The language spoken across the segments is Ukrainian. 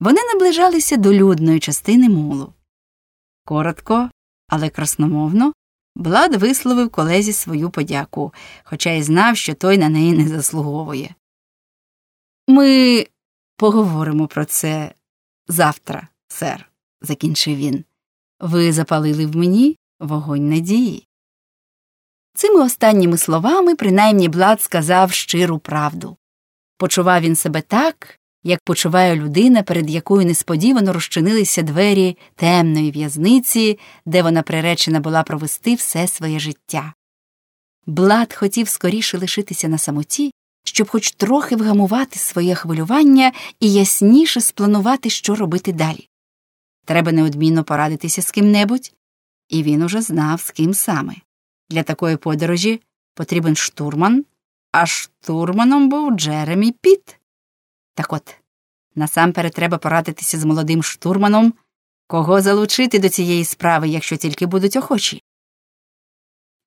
Вони наближалися до людної частини молу. Коротко, але красномовно, Блад висловив колезі свою подяку, хоча й знав, що той на неї не заслуговує. Ми поговоримо про це завтра, сер, закінчив він. Ви запалили в мені вогонь надії. Цими останніми словами принаймні Блад сказав щиру правду. Почував він себе так, як почуває людина, перед якою несподівано розчинилися двері темної в'язниці, де вона приречена була провести все своє життя. Блад хотів скоріше лишитися на самоті, щоб хоч трохи вгамувати своє хвилювання і ясніше спланувати, що робити далі. Треба неодмінно порадитися з ким-небудь, і він уже знав, з ким саме. Для такої подорожі потрібен штурман, а штурманом був Джеремі Піт. Так от, насамперед треба порадитися з молодим штурманом, кого залучити до цієї справи, якщо тільки будуть охочі.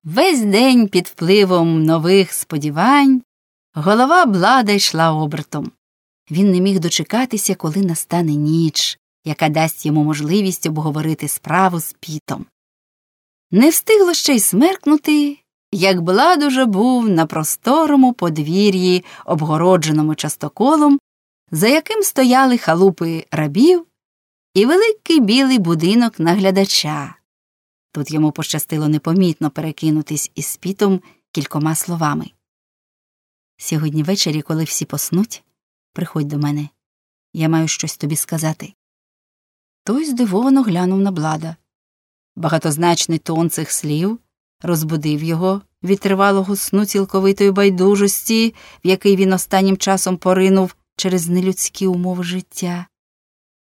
Весь день під впливом нових сподівань голова блада йшла обертом. Він не міг дочекатися, коли настане ніч, яка дасть йому можливість обговорити справу з пітом. Не встигло ще й смеркнути, як Блад уже був на просторому подвір'ї, обгородженому частоколом, за яким стояли халупи рабів і великий білий будинок наглядача. Тут йому пощастило непомітно перекинутись із пітом кількома словами. Сьогодні ввечері, коли всі поснуть, приходь до мене. Я маю щось тобі сказати. Той здивовано глянув на блада. Багатозначний тон цих слів розбудив його від тривалого сну цілковитої байдужості, в який він останнім часом поринув через нелюдські умови життя.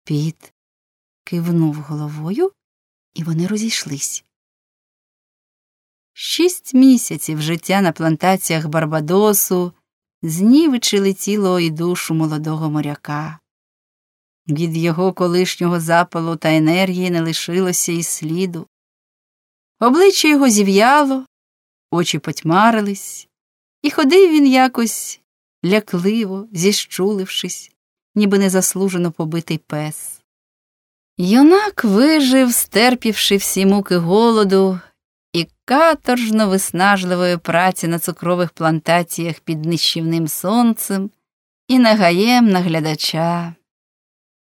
Піт кивнув головою, і вони розійшлись. Шість місяців життя на плантаціях Барбадосу знівечили тіло і душу молодого моряка. Від його колишнього запалу та енергії не лишилося і сліду. Обличчя його зів'яло, очі потьмарились, і ходив він якось лякливо, зіщулившись, ніби незаслужено побитий пес. Юнак вижив, стерпівши всі муки голоду і каторжно виснажливої праці на цукрових плантаціях під нищівним сонцем і нагаєм наглядача.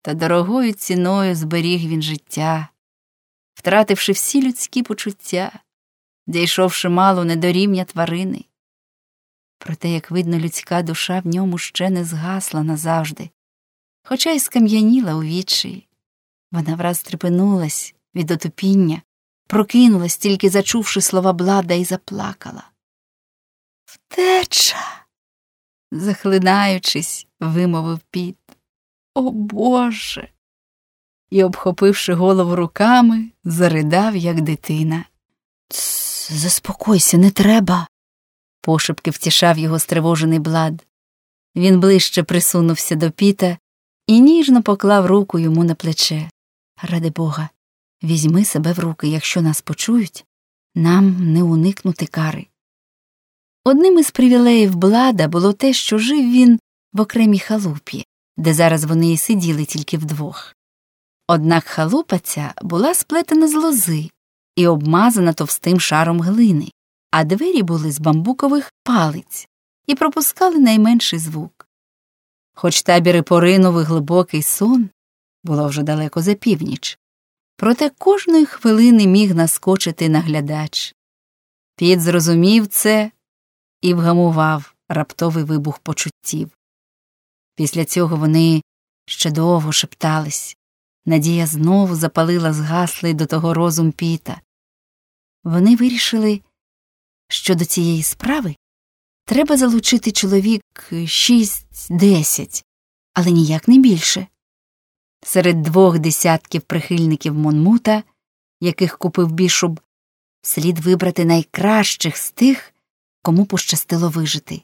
Та дорогою ціною зберіг він життя, втративши всі людські почуття, дійшовши мало не до рівня тварини. Проте, як видно, людська душа в ньому ще не згасла назавжди, хоча й скам'яніла у відчаї. Вона враз трепенулась від отупіння, прокинулась, тільки зачувши слова блада, і заплакала. Втеча. захлинаючись, вимовив піт. О Боже. І, обхопивши голову руками, заридав, як дитина. Заспокойся, не треба. Пошепки втішав його стривожений блад. Він ближче присунувся до піта і ніжно поклав руку йому на плече. Ради бога, візьми себе в руки, якщо нас почують, нам не уникнути кари. Одним із привілеїв блада було те, що жив він в окремій халупі, де зараз вони і сиділи тільки вдвох. Однак халупа ця була сплетена з лози і обмазана товстим шаром глини, а двері були з бамбукових палиць і пропускали найменший звук. Хоч табір поринув і глибокий сон, було вже далеко за північ, проте кожної хвилини міг наскочити наглядач. Піт зрозумів це і вгамував раптовий вибух почуттів. Після цього вони ще довго шептались. Надія знову запалила згаслий до того розум піта. Вони вирішили, що до цієї справи треба залучити чоловік шість-десять, але ніяк не більше. Серед двох десятків прихильників Монмута, яких купив бішуб, слід вибрати найкращих з тих, кому пощастило вижити.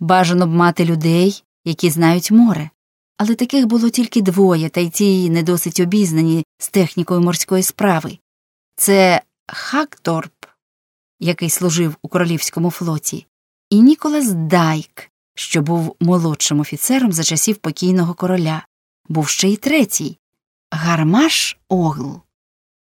Бажано б мати людей, які знають море, але таких було тільки двоє, та й ті не досить обізнані з технікою морської справи. Це Хакторп, який служив у королівському флоті, і Ніколас Дайк, що був молодшим офіцером за часів покійного короля, був ще й третій Гармаш Огл.